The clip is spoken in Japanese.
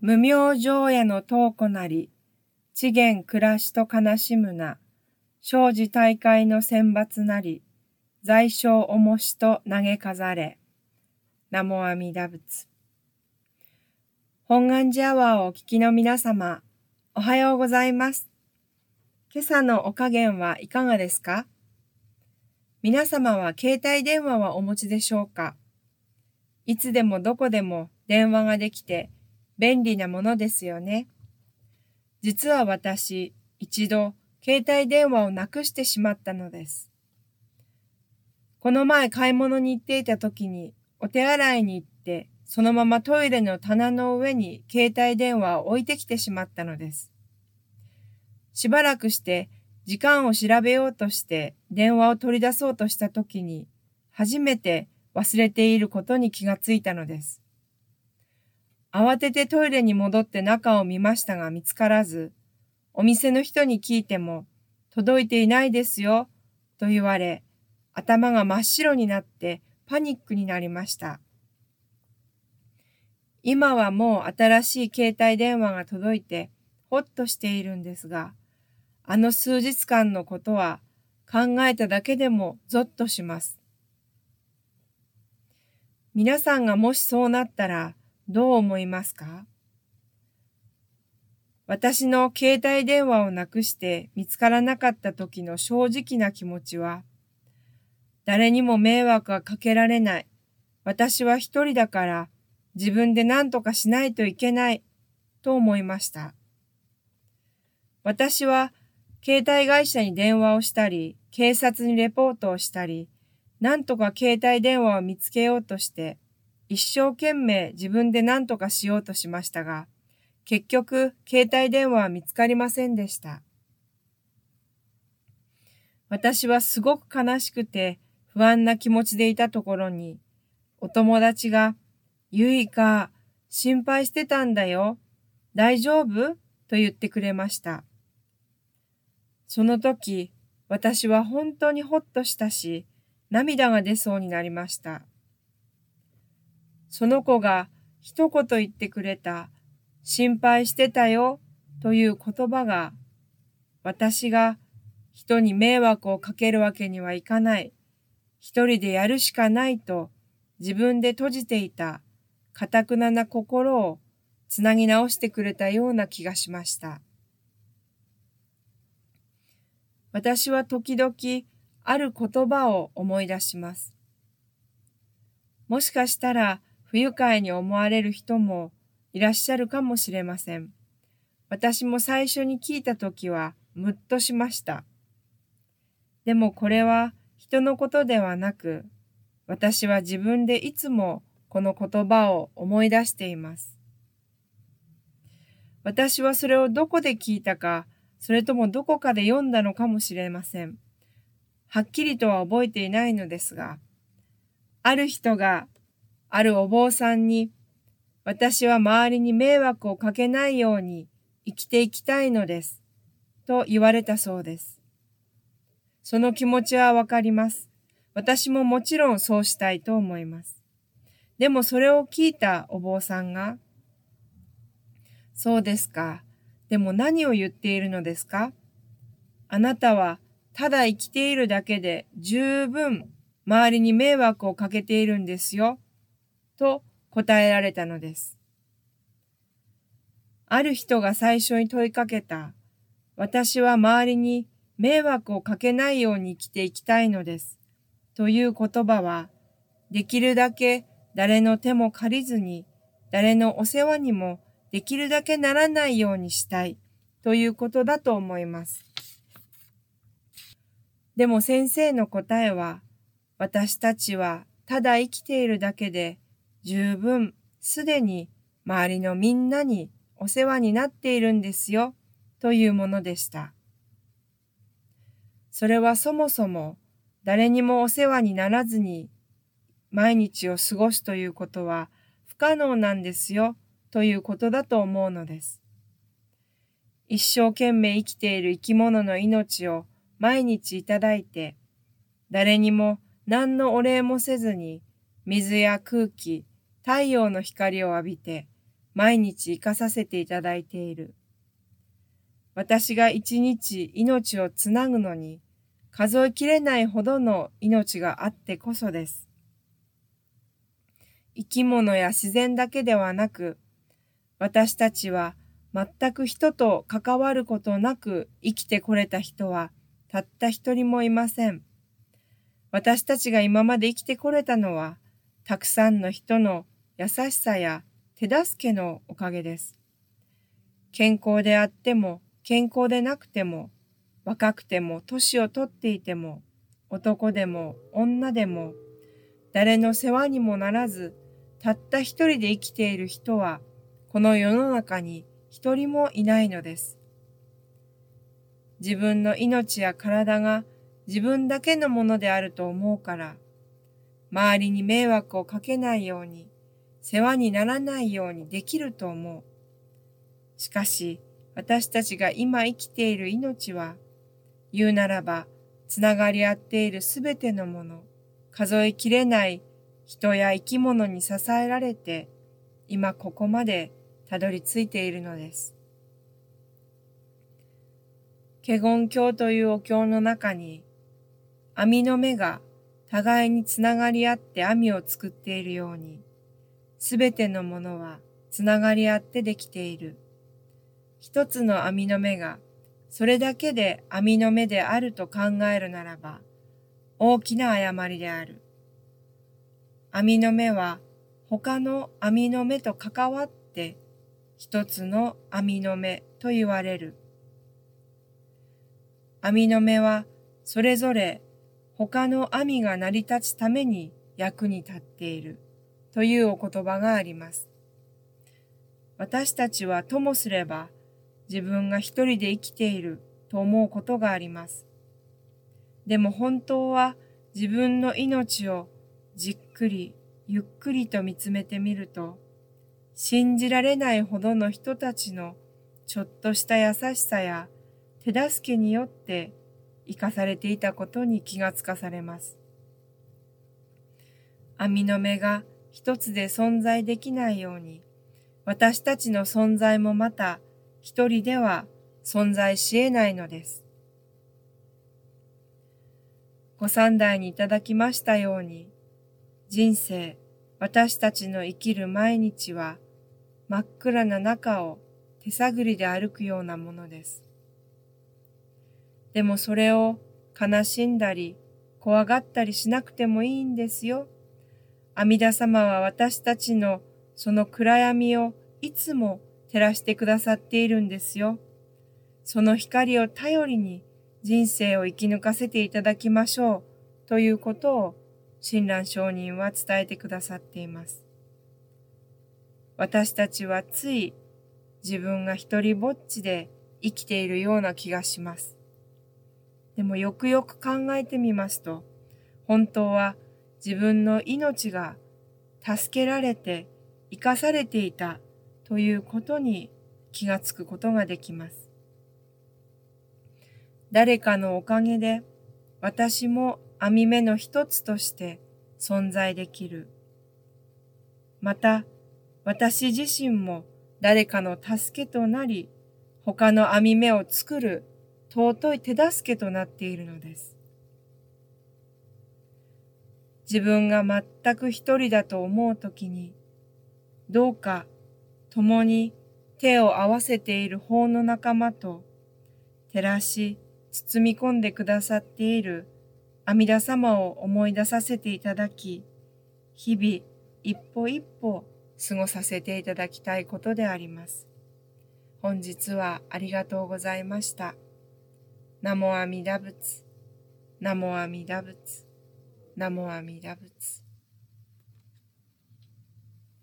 無明情夜の遠子なり、資源暮らしと悲しむな、生じ大会の選抜なり、在所重しと投げ飾れ。ナモアミダ仏。本願寺アワーをお聞きの皆様、おはようございます。今朝のお加減はいかがですか？皆様は携帯電話はお持ちでしょうか？いつでもどこでも電話ができて便利なものですよね。実は私、一度携帯電話をなくしてしまったのです。この前買い物に行っていた時にお手洗いに行ってそのままトイレの棚の上に携帯電話を置いてきてしまったのです。しばらくして時間を調べようとして電話を取り出そうとした時に初めて忘れていることに気がついたのです。慌ててトイレに戻って中を見ましたが見つからず、お店の人に聞いても届いていないですよと言われ、頭が真っ白になってパニックになりました。今はもう新しい携帯電話が届いてほっとしているんですが、あの数日間のことは考えただけでもゾッとします。皆さんがもしそうなったらどう思いますか？私の携帯電話をなくして見つからなかった時の正直な気持ちは、誰にも迷惑はかけられない。私は一人だから自分で何とかしないといけないと思いました。私は携帯会社に電話をしたり、警察にレポートをしたり、何とか携帯電話を見つけようとして、一生懸命自分で何とかしようとしましたが、結局携帯電話は見つかりませんでした。私はすごく悲しくて不安な気持ちでいたところに、お友達がゆいか、心配してたんだよ。大丈夫？と言ってくれました。その時、私は本当にほっとしたし、涙が出そうになりました。その子が一言言ってくれた、心配してたよという言葉が、私が人に迷惑をかけるわけにはいかない、一人でやるしかないと自分で閉じていたかたくなな心をつなぎ直してくれたような気がしました。私は時々ある言葉を思い出します。もしかしたら不愉快に思われる人もいらっしゃるかもしれません。私も最初に聞いたときはむっとしました。でもこれは人のことではなく、私は自分でいつもこの言葉を思い出しています。私はそれをどこで聞いたか、それともどこかで読んだのかもしれません。はっきりとは覚えていないのですが、ある人が、あるお坊さんに、私は周りに迷惑をかけないように生きていきたいのです、と言われたそうです。その気持ちはわかります。私ももちろんそうしたいと思います。でもそれを聞いたお坊さんが、そうですか。でも何を言っているのですかあなたはただ生きているだけで十分周りに迷惑をかけているんですよ。と答えられたのです。ある人が最初に問いかけた、私は周りに迷惑をかけないように生きていきたいのです。という言葉は、できるだけ誰の手も借りずに、誰のお世話にもできるだけならないようにしたいということだと思います。でも先生の答えは、私たちはただ生きているだけで十分すでに周りのみんなにお世話になっているんですよというものでした。それはそもそも誰にもお世話にならずに毎日を過ごすということは不可能なんですよということだと思うのです。一生懸命生きている生き物の命を毎日いただいて、誰にも何のお礼もせずに、水や空気、太陽の光を浴びて、毎日生かさせていただいている。私が一日命をつなぐのに数えきれないほどの命があってこそです。生き物や自然だけではなく、私たちは全く人と関わることなく生きてこれた人はたった一人もいません。私たちが今まで生きてこれたのは、たくさんの人の優しさや手助けのおかげです。健康であっても健康でなくても若くても年をとっていても男でも女でも誰の世話にもならずたった一人で生きている人はこの世の中に一人もいないのです。自分の命や体が自分だけのものであると思うから、周りに迷惑をかけないように、世話にならないようにできると思う。しかし、私たちが今生きている命は、言うならば、つながり合っているすべてのもの、数えきれない人や生き物に支えられて、今ここまでたどり着いているのです。華厳経というお経の中に、網の目が互いにつながり合って網を作っているように、すべてのものはつながり合ってできている。一つの網の目がそれだけで網の目であると考えるならば、大きな誤りである。網の目は他の網の目と関わって一つの網の目と言われる。網の目はそれぞれ他の網が成り立つために役に立っているというお言葉があります。私たちはともすれば自分が一人で生きていると思うことがあります。でも本当は自分の命をじっくりゆっくりと見つめてみると信じられないほどの人たちのちょっとした優しさや手助けによって生かされていたことに気がつかされます。網の目が一つで存在できないように、私たちの存在もまた一人では存在し得ないのです。ご三代にいただきましたように、人生、私たちの生きる毎日は、真っ暗な中を手探りで歩くようなものです。でもそれを悲しんだり怖がったりしなくてもいいんですよ。阿弥陀様は私たちのその暗闇をいつも照らしてくださっているんですよ。その光を頼りに人生を生き抜かせていただきましょうということを親鸞上人は伝えてくださっています。私たちはつい自分が一人ぼっちで生きているような気がします。でもよくよく考えてみますと、本当は自分の命が助けられて生かされていたということに気がつくことができます。誰かのおかげで私も網目の一つとして存在できる。また、私自身も誰かの助けとなり、他の網目を作る尊い手助けとなっているのです。自分が全く一人だと思うときに、どうか共に手を合わせている法の仲間と照らし包み込んでくださっている阿弥陀様を思い出させていただき、日々一歩一歩過ごさせていただきたいことであります。本日はありがとうございました。ナモアミダ仏、ナモアミダ仏、ナモアミダ仏。